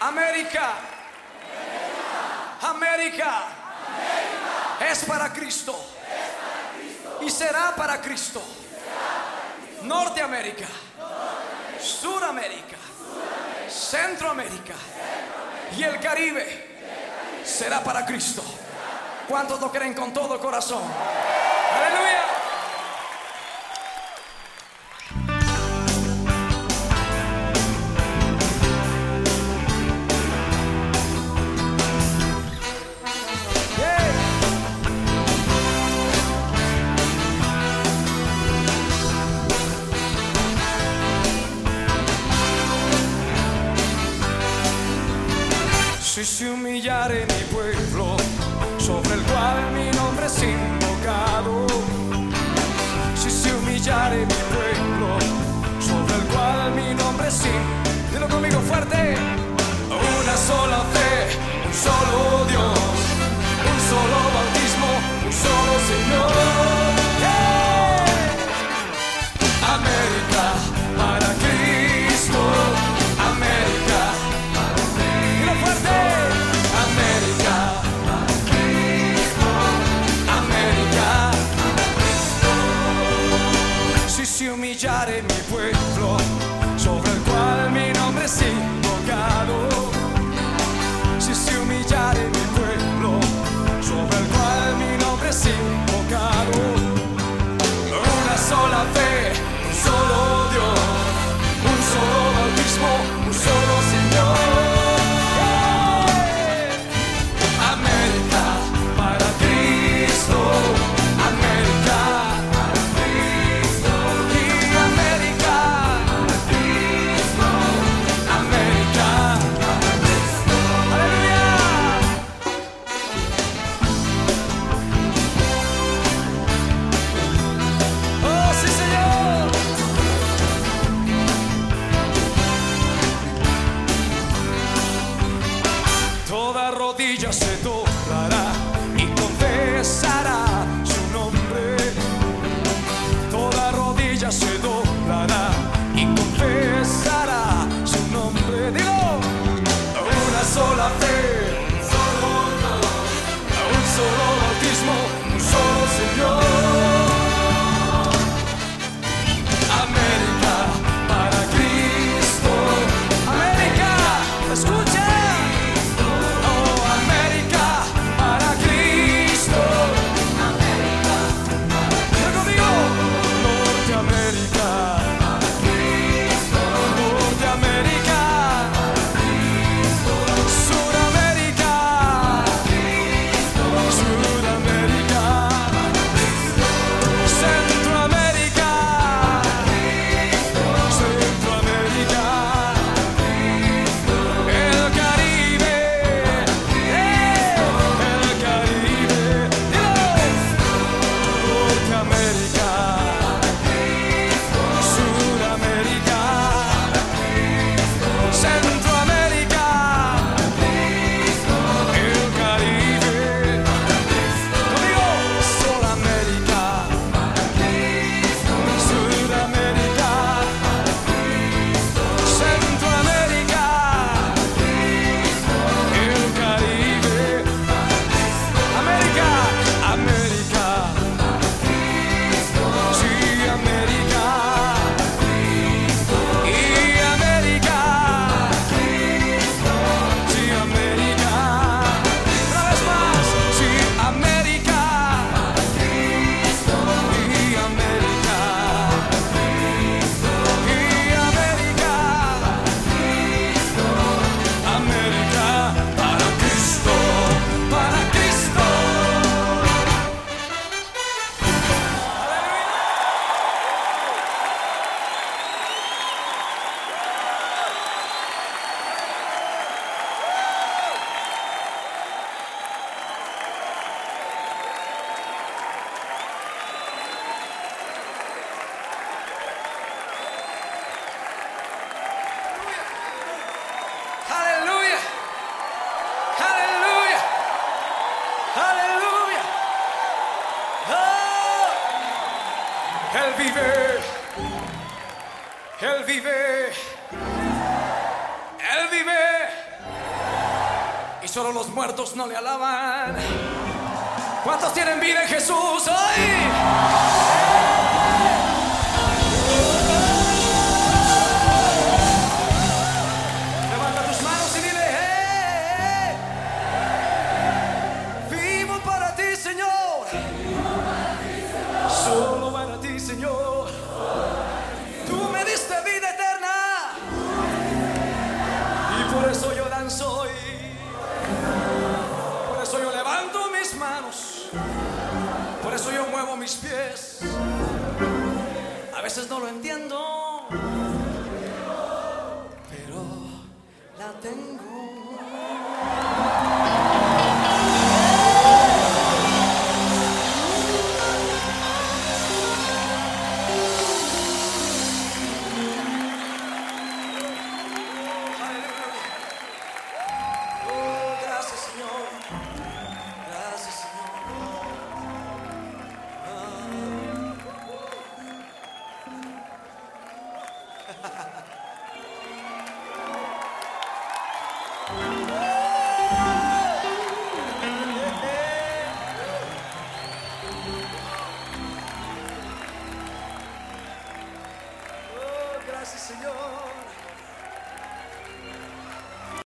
América. América. Es para Cristo. Y será para Cristo. Norteamérica. Suramérica. Centroamérica. Y el Caribe. Será para Cristo. ¿Cuántos lo creen con todo el corazón? Aleluya. humillar en mi pueblo, sobre el cual mi nombre es invocado. Si se humillare mi pueblo, sobre el cual mi nombre es invocado. Dilo conmigo fuerte, una sola fe, un solo humillar mi pueblo. Eu sei tudo. Él vive. Él vive. Él vive. Y solo los muertos no le alaban. ¿Cuántos tienen vida en Jesús hoy? soy. Por eso yo levanto mis manos. Por eso yo muevo mis pies. A veces no lo entiendo.